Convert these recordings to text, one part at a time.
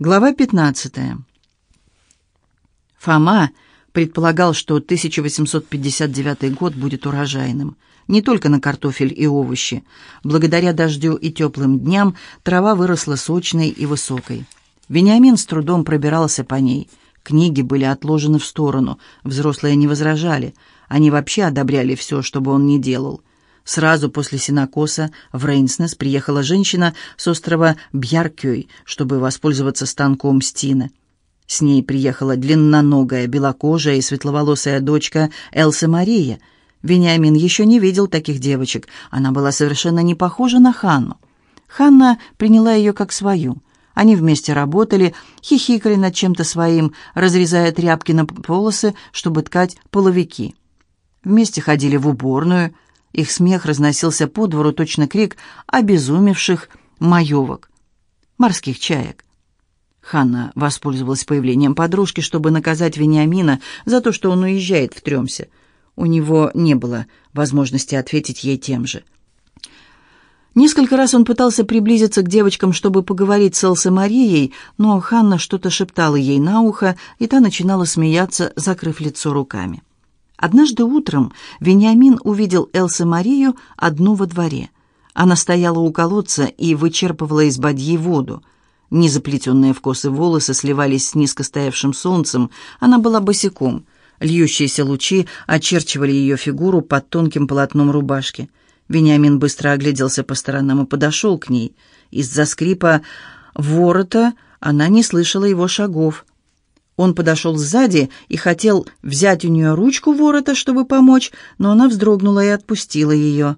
Глава 15. Фома предполагал, что 1859 год будет урожайным. Не только на картофель и овощи. Благодаря дождю и теплым дням трава выросла сочной и высокой. Вениамин с трудом пробирался по ней. Книги были отложены в сторону. Взрослые не возражали. Они вообще одобряли все, что бы он ни делал. Сразу после синокоса в Рейнснес приехала женщина с острова Бьяркёй, чтобы воспользоваться станком Стины. С ней приехала длинноногая, белокожая и светловолосая дочка Элса Мария. Вениамин еще не видел таких девочек. Она была совершенно не похожа на Ханну. Ханна приняла ее как свою. Они вместе работали, хихикали над чем-то своим, разрезая тряпки на полосы, чтобы ткать половики. Вместе ходили в уборную – их смех разносился по двору, точно крик обезумевших маевок, морских чаек. Ханна воспользовалась появлением подружки, чтобы наказать Вениамина за то, что он уезжает в Тремсе. У него не было возможности ответить ей тем же. Несколько раз он пытался приблизиться к девочкам, чтобы поговорить с Элсой Марией, но Ханна что-то шептала ей на ухо, и та начинала смеяться, закрыв лицо руками. Однажды утром Вениамин увидел Элсы Марию одну во дворе. Она стояла у колодца и вычерпывала из бадьи воду. Незаплетенные в косы волосы сливались с низко стоявшим солнцем. Она была босиком. Льющиеся лучи очерчивали ее фигуру под тонким полотном рубашки. Вениамин быстро огляделся по сторонам и подошел к ней. Из-за скрипа ворота она не слышала его шагов. Он подошел сзади и хотел взять у нее ручку ворота, чтобы помочь, но она вздрогнула и отпустила ее.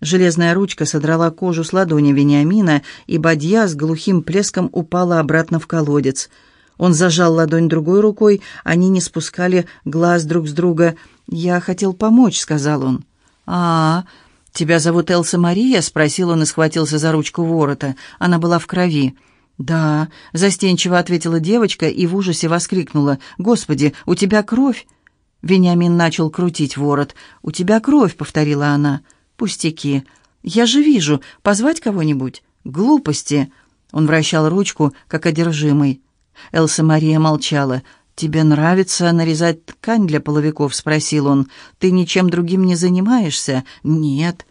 Железная ручка содрала кожу с ладони Вениамина, и бадья с глухим плеском упала обратно в колодец. Он зажал ладонь другой рукой, они не спускали глаз друг с друга. «Я хотел помочь», — сказал он. «А, тебя зовут Элса Мария?» — спросил он и схватился за ручку ворота. Она была в крови. «Да», — застенчиво ответила девочка и в ужасе воскликнула. «Господи, у тебя кровь!» Вениамин начал крутить ворот. «У тебя кровь», — повторила она. «Пустяки. Я же вижу. Позвать кого-нибудь?» «Глупости». Он вращал ручку, как одержимый. Элса Мария молчала. «Тебе нравится нарезать ткань для половиков?» — спросил он. «Ты ничем другим не занимаешься?» «Нет».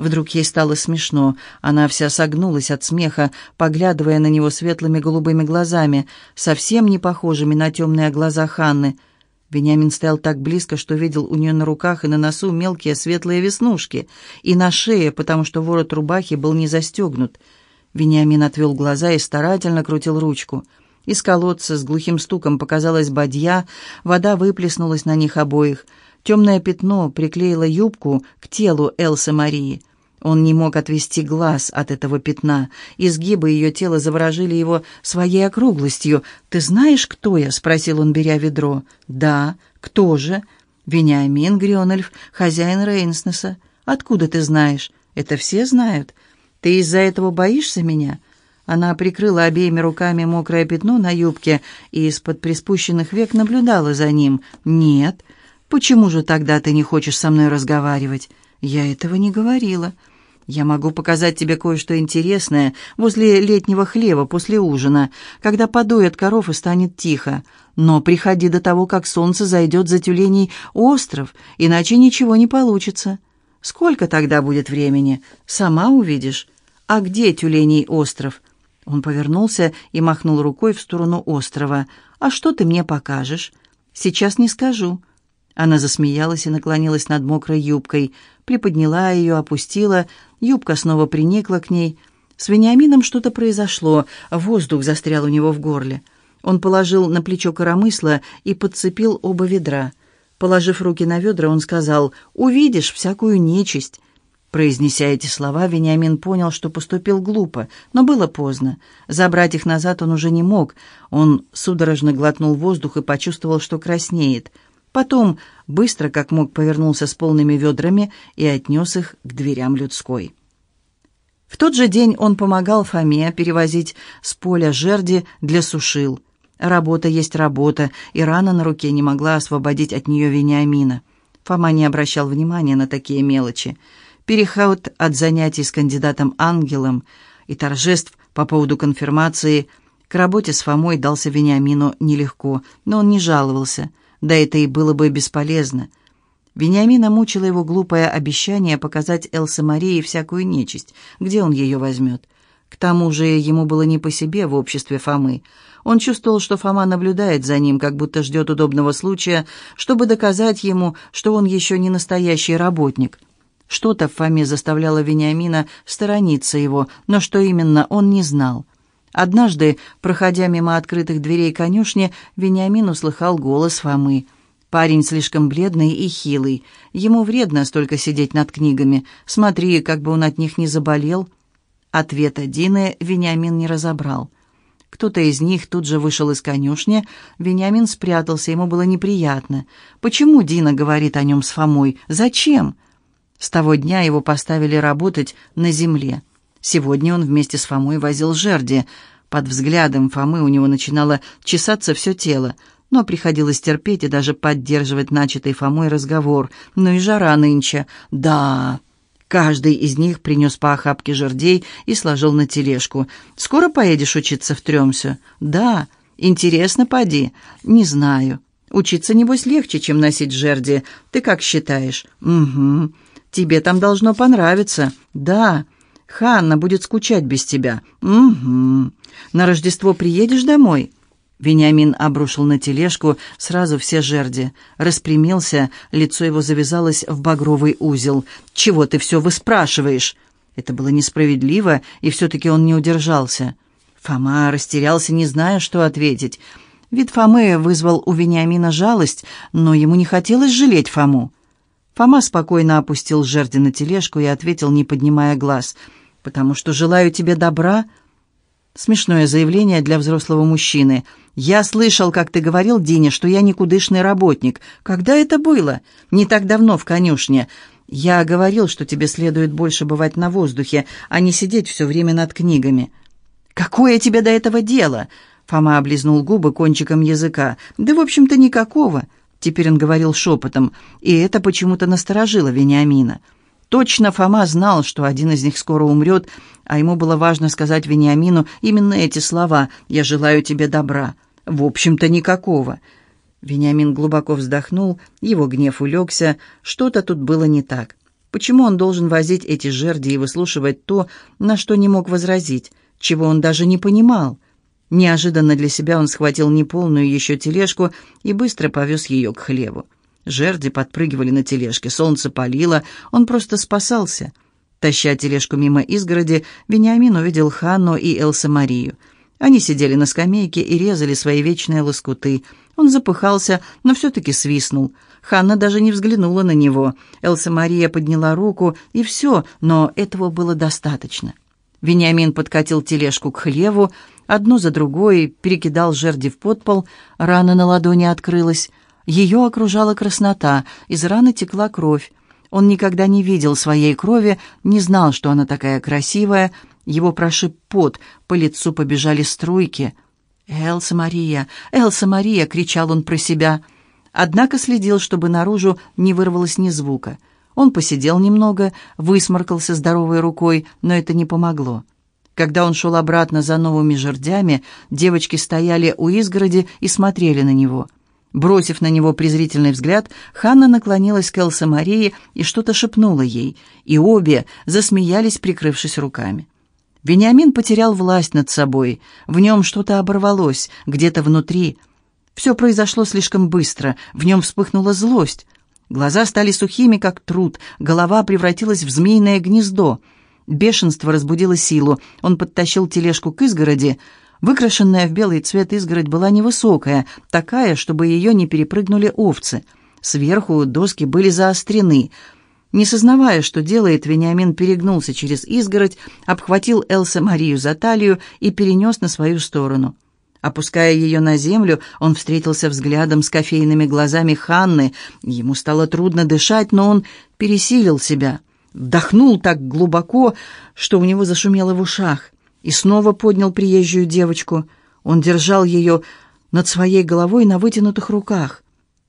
Вдруг ей стало смешно. Она вся согнулась от смеха, поглядывая на него светлыми голубыми глазами, совсем не похожими на темные глаза Ханны. Вениамин стоял так близко, что видел у нее на руках и на носу мелкие светлые веснушки, и на шее, потому что ворот рубахи был не застегнут. Вениамин отвел глаза и старательно крутил ручку. Из колодца с глухим стуком показалась бадья, вода выплеснулась на них обоих. Темное пятно приклеило юбку к телу Элсы Марии. Он не мог отвести глаз от этого пятна. Изгибы ее тела заворожили его своей округлостью. «Ты знаешь, кто я?» — спросил он, беря ведро. «Да. Кто же?» «Вениамин Грионельф, хозяин Рейнснеса. Откуда ты знаешь?» «Это все знают. Ты из-за этого боишься меня?» Она прикрыла обеими руками мокрое пятно на юбке и из-под приспущенных век наблюдала за ним. «Нет. Почему же тогда ты не хочешь со мной разговаривать?» «Я этого не говорила». Я могу показать тебе кое-что интересное возле летнего хлева после ужина, когда подоят коров и станет тихо. Но приходи до того, как солнце зайдет за тюленей остров, иначе ничего не получится. Сколько тогда будет времени? Сама увидишь. А где тюленей остров?» Он повернулся и махнул рукой в сторону острова. «А что ты мне покажешь?» «Сейчас не скажу». Она засмеялась и наклонилась над мокрой юбкой, приподняла ее, опустила, Юбка снова приникла к ней. С Вениамином что-то произошло, воздух застрял у него в горле. Он положил на плечо коромысла и подцепил оба ведра. Положив руки на ведра, он сказал «Увидишь всякую нечисть». Произнеся эти слова, Вениамин понял, что поступил глупо, но было поздно. Забрать их назад он уже не мог. Он судорожно глотнул воздух и почувствовал, что краснеет. Потом быстро, как мог, повернулся с полными ведрами и отнес их к дверям людской. В тот же день он помогал Фоме перевозить с поля жерди для сушил. Работа есть работа, и рана на руке не могла освободить от нее Вениамина. Фома не обращал внимания на такие мелочи. Переход от занятий с кандидатом-ангелом и торжеств по поводу конфирмации К работе с Фомой дался Вениамину нелегко, но он не жаловался. Да это и было бы бесполезно. Вениамина мучила его глупое обещание показать Элсе Марии всякую нечисть. Где он ее возьмет? К тому же ему было не по себе в обществе Фомы. Он чувствовал, что Фома наблюдает за ним, как будто ждет удобного случая, чтобы доказать ему, что он еще не настоящий работник. Что-то в Фоме заставляло Вениамина сторониться его, но что именно, он не знал. Однажды, проходя мимо открытых дверей конюшни, Вениамин услыхал голос Фомы. «Парень слишком бледный и хилый. Ему вредно столько сидеть над книгами. Смотри, как бы он от них не заболел». Ответа Дины Вениамин не разобрал. Кто-то из них тут же вышел из конюшни. Вениамин спрятался, ему было неприятно. Почему Дина говорит о нем с Фомой? Зачем? С того дня его поставили работать на земле. Сегодня он вместе с Фомой возил жерди. Под взглядом Фомы у него начинало чесаться все тело, но приходилось терпеть и даже поддерживать начатый Фомой разговор. Ну и жара нынче. Да, каждый из них принес по охапке жердей и сложил на тележку. «Скоро поедешь учиться в Тремсю?» «Да. Интересно, поди?» «Не знаю. Учиться, небось, легче, чем носить жерди. Ты как считаешь?» «Угу. Тебе там должно понравиться». «Да». Ханна будет скучать без тебя. Угу. На Рождество приедешь домой?» Вениамин обрушил на тележку сразу все жерди. Распрямился, лицо его завязалось в багровый узел. «Чего ты все выспрашиваешь?» Это было несправедливо, и все-таки он не удержался. Фома растерялся, не зная, что ответить. Вид Фомы вызвал у Вениамина жалость, но ему не хотелось жалеть Фому. Фома спокойно опустил жерди на тележку и ответил, не поднимая глаз — потому что желаю тебе добра». Смешное заявление для взрослого мужчины. «Я слышал, как ты говорил, Дине, что я никудышный работник. Когда это было? Не так давно в конюшне. Я говорил, что тебе следует больше бывать на воздухе, а не сидеть все время над книгами». «Какое тебе до этого дело?» Фома облизнул губы кончиком языка. «Да, в общем-то, никакого». Теперь он говорил шепотом, и это почему-то насторожило Вениамина. Точно Фома знал, что один из них скоро умрет, а ему было важно сказать Вениамину именно эти слова «Я желаю тебе добра». В общем-то, никакого. Вениамин глубоко вздохнул, его гнев улегся, что-то тут было не так. Почему он должен возить эти жерди и выслушивать то, на что не мог возразить, чего он даже не понимал? Неожиданно для себя он схватил неполную еще тележку и быстро повез ее к хлеву. Жерди подпрыгивали на тележке, солнце палило, он просто спасался. Таща тележку мимо изгороди, Вениамин увидел Ханну и Элса Марию. Они сидели на скамейке и резали свои вечные лоскуты. Он запыхался, но все-таки свистнул. Ханна даже не взглянула на него. Элса Мария подняла руку, и все, но этого было достаточно. Вениамин подкатил тележку к хлеву, одну за другой перекидал жерди в подпол, рана на ладони открылась. Ее окружала краснота, из раны текла кровь. Он никогда не видел своей крови, не знал, что она такая красивая. Его прошиб пот, по лицу побежали струйки. «Элса Мария! Элса Мария!» — кричал он про себя. Однако следил, чтобы наружу не вырвалось ни звука. Он посидел немного, высморкался здоровой рукой, но это не помогло. Когда он шел обратно за новыми жердями, девочки стояли у изгороди и смотрели на него — Бросив на него презрительный взгляд, Ханна наклонилась к Элсе Марии и что-то шепнула ей, и обе засмеялись, прикрывшись руками. Вениамин потерял власть над собой, в нем что-то оборвалось, где-то внутри. Все произошло слишком быстро, в нем вспыхнула злость. Глаза стали сухими, как труд, голова превратилась в змеиное гнездо. Бешенство разбудило силу, он подтащил тележку к изгороди, Выкрашенная в белый цвет изгородь была невысокая, такая, чтобы ее не перепрыгнули овцы. Сверху доски были заострены. Не сознавая, что делает, Вениамин перегнулся через изгородь, обхватил Элса Марию за талию и перенес на свою сторону. Опуская ее на землю, он встретился взглядом с кофейными глазами Ханны. Ему стало трудно дышать, но он пересилил себя. Вдохнул так глубоко, что у него зашумело в ушах и снова поднял приезжую девочку. Он держал ее над своей головой на вытянутых руках.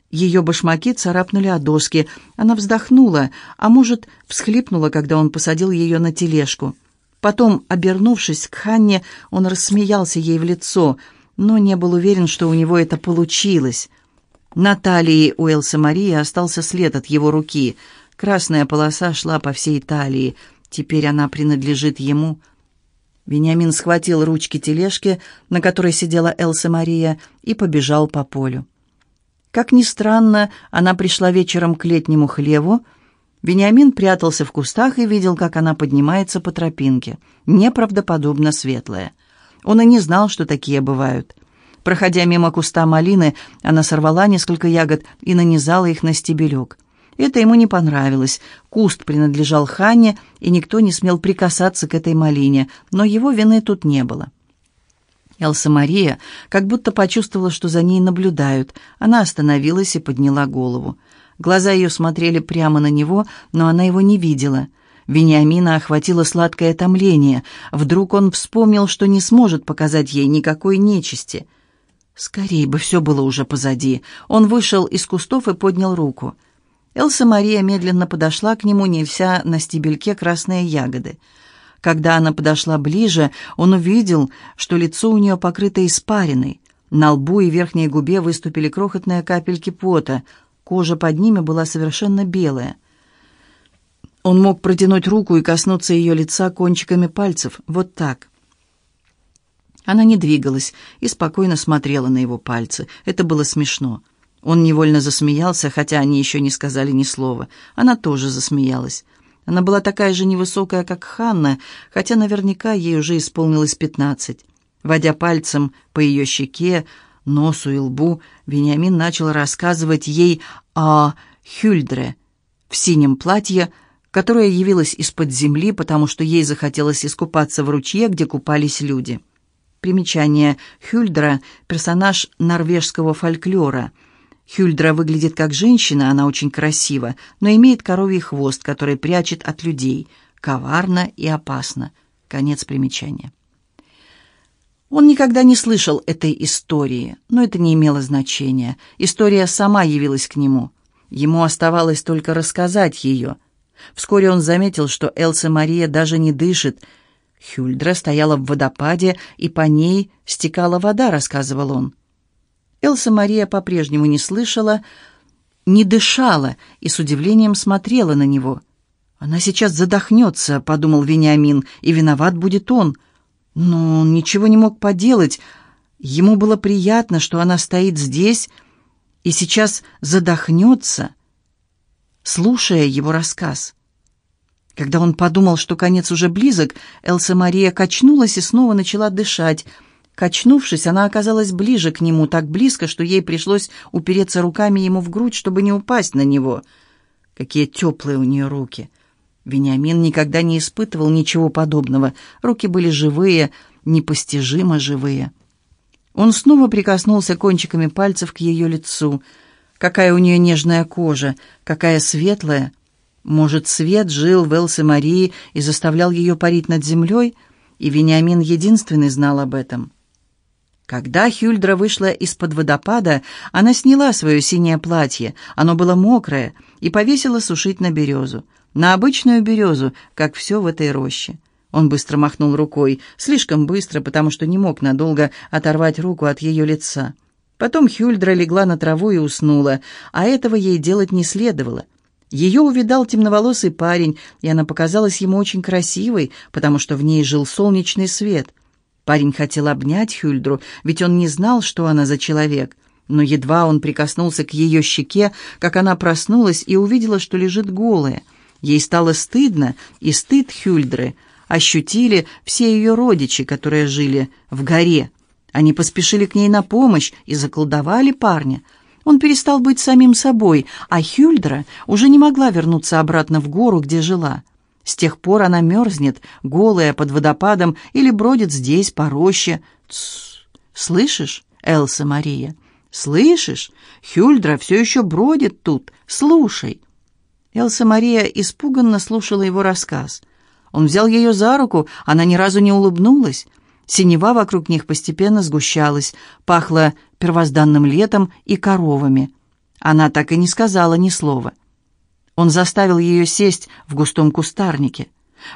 Ее башмаки царапнули о доски. Она вздохнула, а может, всхлипнула, когда он посадил ее на тележку. Потом, обернувшись к Ханне, он рассмеялся ей в лицо, но не был уверен, что у него это получилось. На талии у Элсы Марии остался след от его руки. Красная полоса шла по всей талии. Теперь она принадлежит ему. Вениамин схватил ручки тележки, на которой сидела Элса Мария, и побежал по полю. Как ни странно, она пришла вечером к летнему хлеву, Вениамин прятался в кустах и видел, как она поднимается по тропинке, неправдоподобно светлая. Он и не знал, что такие бывают. Проходя мимо куста малины, она сорвала несколько ягод и нанизала их на стебелек. Это ему не понравилось. Куст принадлежал Ханне, и никто не смел прикасаться к этой малине, но его вины тут не было. Элса Мария как будто почувствовала, что за ней наблюдают. Она остановилась и подняла голову. Глаза ее смотрели прямо на него, но она его не видела. Вениамина охватило сладкое томление. Вдруг он вспомнил, что не сможет показать ей никакой нечисти. Скорей бы все было уже позади. Он вышел из кустов и поднял руку. Элса Мария медленно подошла к нему, не на стебельке красные ягоды. Когда она подошла ближе, он увидел, что лицо у нее покрыто испариной. На лбу и верхней губе выступили крохотные капельки пота — Кожа под ними была совершенно белая. Он мог протянуть руку и коснуться ее лица кончиками пальцев, вот так. Она не двигалась и спокойно смотрела на его пальцы. Это было смешно. Он невольно засмеялся, хотя они еще не сказали ни слова. Она тоже засмеялась. Она была такая же невысокая, как Ханна, хотя наверняка ей уже исполнилось пятнадцать. Водя пальцем по ее щеке, носу и лбу, Вениамин начал рассказывать ей о Хюльдре в синем платье, которое явилось из-под земли, потому что ей захотелось искупаться в ручье, где купались люди. Примечание. Хюльдра – персонаж норвежского фольклора. Хюльдра выглядит как женщина, она очень красива, но имеет коровий хвост, который прячет от людей. Коварно и опасно. Конец примечания. Он никогда не слышал этой истории, но это не имело значения. История сама явилась к нему. Ему оставалось только рассказать ее. Вскоре он заметил, что Элса Мария даже не дышит. Хюльдра стояла в водопаде, и по ней стекала вода, рассказывал он. Элса Мария по-прежнему не слышала, не дышала и с удивлением смотрела на него. «Она сейчас задохнется», — подумал Вениамин, — «и виноват будет он». Но он ничего не мог поделать. Ему было приятно, что она стоит здесь и сейчас задохнется, слушая его рассказ. Когда он подумал, что конец уже близок, Элса Мария качнулась и снова начала дышать. Качнувшись, она оказалась ближе к нему, так близко, что ей пришлось упереться руками ему в грудь, чтобы не упасть на него. Какие теплые у нее руки! — Вениамин никогда не испытывал ничего подобного. Руки были живые, непостижимо живые. Он снова прикоснулся кончиками пальцев к ее лицу. Какая у нее нежная кожа, какая светлая. Может, свет жил в Элсе Марии и заставлял ее парить над землей, и Вениамин единственный знал об этом. Когда Хюльдра вышла из-под водопада, она сняла свое синее платье, оно было мокрое, и повесила сушить на березу на обычную березу, как все в этой роще. Он быстро махнул рукой, слишком быстро, потому что не мог надолго оторвать руку от ее лица. Потом Хюльдра легла на траву и уснула, а этого ей делать не следовало. Ее увидал темноволосый парень, и она показалась ему очень красивой, потому что в ней жил солнечный свет. Парень хотел обнять Хюльдру, ведь он не знал, что она за человек. Но едва он прикоснулся к ее щеке, как она проснулась и увидела, что лежит голая — Ей стало стыдно, и стыд Хюльдры ощутили все ее родичи, которые жили в горе. Они поспешили к ней на помощь и заколдовали парня. Он перестал быть самим собой, а Хюльдра уже не могла вернуться обратно в гору, где жила. С тех пор она мерзнет, голая, под водопадом, или бродит здесь, по роще. Тссс! Слышишь, Элса Мария? Слышишь? Хюльдра все еще бродит тут. Слушай!» Элса Мария испуганно слушала его рассказ. Он взял ее за руку, она ни разу не улыбнулась. Синева вокруг них постепенно сгущалась, пахло первозданным летом и коровами. Она так и не сказала ни слова. Он заставил ее сесть в густом кустарнике.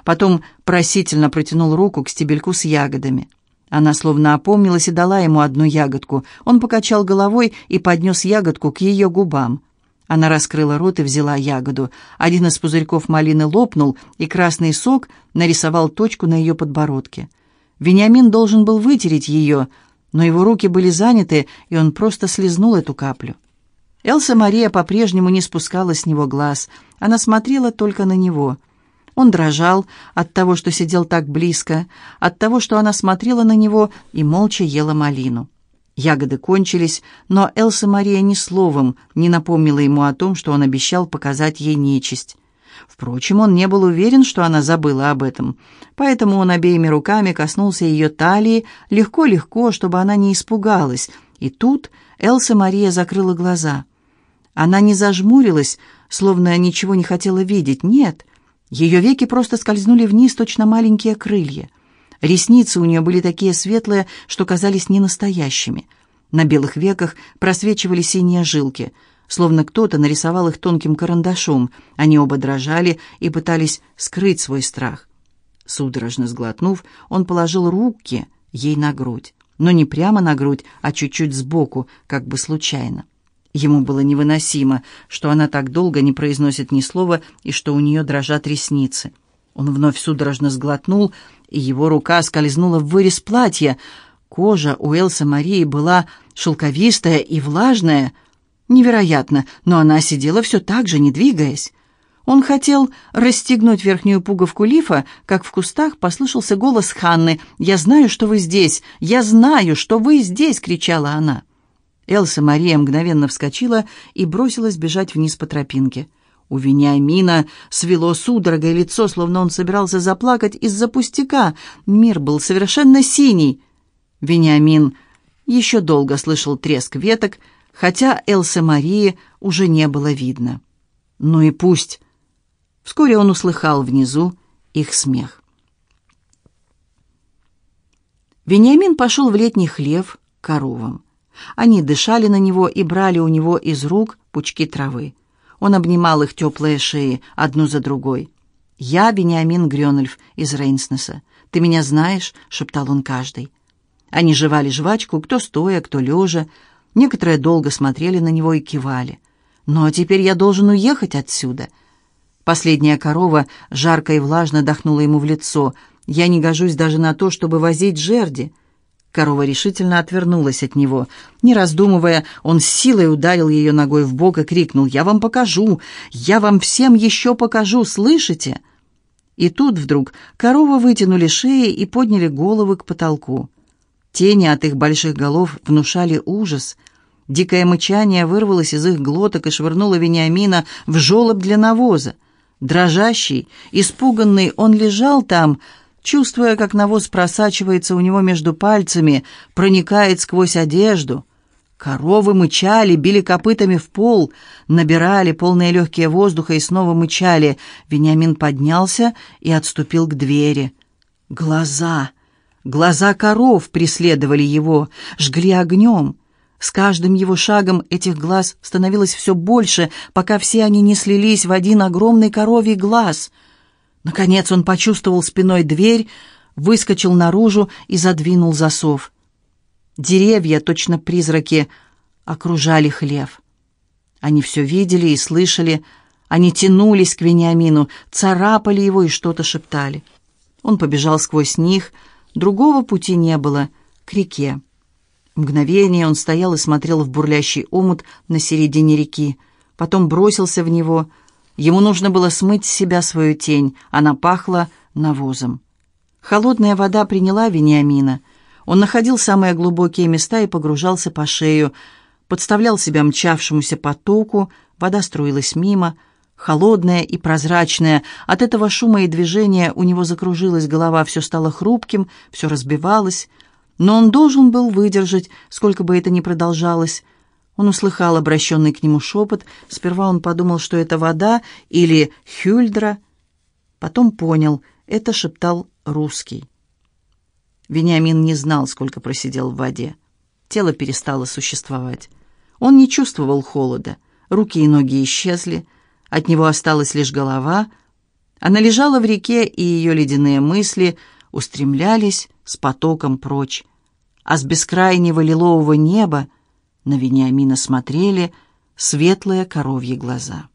Потом просительно протянул руку к стебельку с ягодами. Она словно опомнилась и дала ему одну ягодку. Он покачал головой и поднес ягодку к ее губам. Она раскрыла рот и взяла ягоду. Один из пузырьков малины лопнул, и красный сок нарисовал точку на ее подбородке. Вениамин должен был вытереть ее, но его руки были заняты, и он просто слезнул эту каплю. Элса Мария по-прежнему не спускала с него глаз. Она смотрела только на него. Он дрожал от того, что сидел так близко, от того, что она смотрела на него и молча ела малину. Ягоды кончились, но Элса Мария ни словом не напомнила ему о том, что он обещал показать ей нечисть. Впрочем, он не был уверен, что она забыла об этом, поэтому он обеими руками коснулся ее талии, легко-легко, чтобы она не испугалась, и тут Элса Мария закрыла глаза. Она не зажмурилась, словно ничего не хотела видеть, нет, ее веки просто скользнули вниз, точно маленькие крылья. Ресницы у нее были такие светлые, что казались ненастоящими. На белых веках просвечивали синие жилки, словно кто-то нарисовал их тонким карандашом. Они оба дрожали и пытались скрыть свой страх. Судорожно сглотнув, он положил руки ей на грудь, но не прямо на грудь, а чуть-чуть сбоку, как бы случайно. Ему было невыносимо, что она так долго не произносит ни слова и что у нее дрожат ресницы. Он вновь судорожно сглотнул, и его рука скользнула в вырез платья. Кожа у Элсы Марии была шелковистая и влажная. Невероятно, но она сидела все так же, не двигаясь. Он хотел расстегнуть верхнюю пуговку лифа, как в кустах послышался голос Ханны. «Я знаю, что вы здесь! Я знаю, что вы здесь!» — кричала она. Элса Мария мгновенно вскочила и бросилась бежать вниз по тропинке. У Вениамина свело судорогой лицо, словно он собирался заплакать из-за пустяка. Мир был совершенно синий. Вениамин еще долго слышал треск веток, хотя Элсы Марии уже не было видно. Ну и пусть. Вскоре он услыхал внизу их смех. Вениамин пошел в летний хлев к коровам. Они дышали на него и брали у него из рук пучки травы. Он обнимал их теплые шеи, одну за другой. «Я Бениамин Грёнольф из Рейнснеса. Ты меня знаешь?» — шептал он каждый. Они жевали жвачку, кто стоя, кто лежа. Некоторые долго смотрели на него и кивали. «Но теперь я должен уехать отсюда». Последняя корова жарко и влажно дохнула ему в лицо. «Я не гожусь даже на то, чтобы возить жерди». Корова решительно отвернулась от него. Не раздумывая, он с силой ударил ее ногой в бок и крикнул «Я вам покажу! Я вам всем еще покажу! Слышите?» И тут вдруг коровы вытянули шеи и подняли головы к потолку. Тени от их больших голов внушали ужас. Дикое мычание вырвалось из их глоток и швырнуло Вениамина в жолоб для навоза. Дрожащий, испуганный, он лежал там, чувствуя, как навоз просачивается у него между пальцами, проникает сквозь одежду. Коровы мычали, били копытами в пол, набирали полные легкие воздуха и снова мычали. Вениамин поднялся и отступил к двери. Глаза, глаза коров преследовали его, жгли огнем. С каждым его шагом этих глаз становилось все больше, пока все они не слились в один огромный коровий глаз — Наконец он почувствовал спиной дверь, выскочил наружу и задвинул засов. Деревья, точно призраки, окружали хлев. Они все видели и слышали, они тянулись к Вениамину, царапали его и что-то шептали. Он побежал сквозь них, другого пути не было, к реке. Мгновение он стоял и смотрел в бурлящий омут на середине реки, потом бросился в него — Ему нужно было смыть с себя свою тень, она пахла навозом. Холодная вода приняла Вениамина. Он находил самые глубокие места и погружался по шею, подставлял себя мчавшемуся потоку, вода струилась мимо, холодная и прозрачная. От этого шума и движения у него закружилась голова, все стало хрупким, все разбивалось. Но он должен был выдержать, сколько бы это ни продолжалось, он услыхал обращенный к нему шепот. Сперва он подумал, что это вода или хюльдра. Потом понял, это шептал русский. Вениамин не знал, сколько просидел в воде. Тело перестало существовать. Он не чувствовал холода. Руки и ноги исчезли. От него осталась лишь голова. Она лежала в реке, и ее ледяные мысли устремлялись с потоком прочь. А с бескрайнего лилового неба на Вениамина смотрели светлые коровьи глаза.